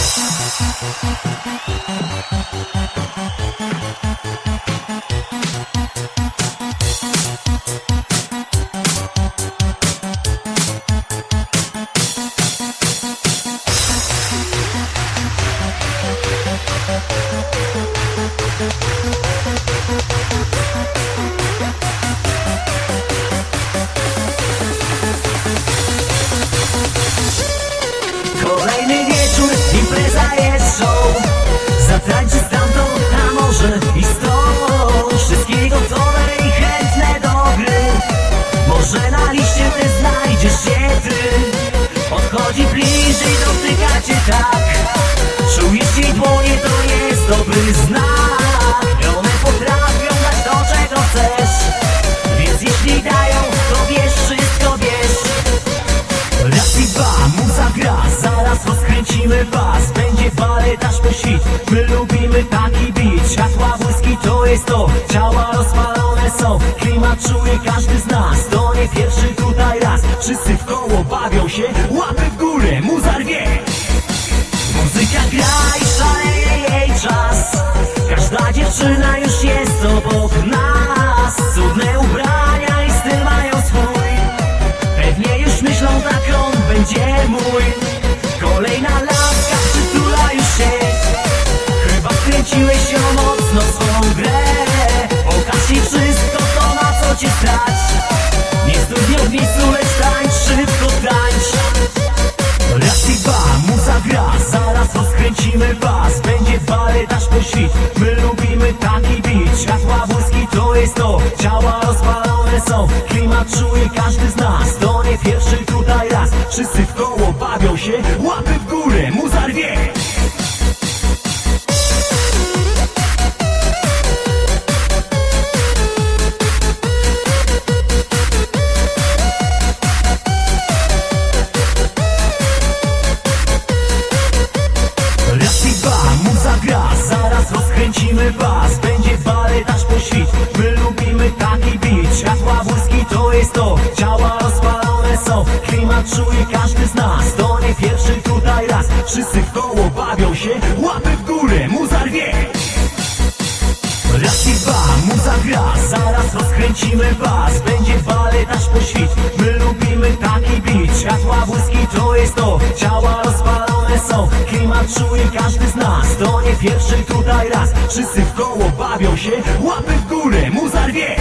Thank you. Rozkręcimy was Będzie balet aż po świt, my lubimy taki beat. Światła błyski to jest to, ciała rozpalone są. Klimat czuje każdy z nas, to nie pierwszy tutaj raz. Wszyscy w koło bawią się, łapy w górę, muza rwie Muzyka gra i szaleje jej czas. Każda dziewczyna już jest obok nas. Cudne ubrania i styl mają swój. Pewnie już myślą tak on będzie mój. Kolejna Po świt, my lubimy taki beat. Światła błyski to jest to, ciała rozpalone są. Klimat czuje każdy z nas, to nie pierwszy tutaj raz. Wszyscy w koło bawią się, łapy jest to, ciała rozpalone są. Klimat czuje każdy z nas, to nie pierwszy tutaj raz. Wszyscy w koło bawią się, łapy w górę, muza rwie Raz i dwa, muza gra, zaraz rozkręcimy was Będzie balet aż po świt, my lubimy taki beat. Światła błyski to jest to, ciała rozpalone są. Klimat czuje każdy z nas, to nie pierwszy tutaj raz. Wszyscy w koło bawią się, łapy w górę, muza rwie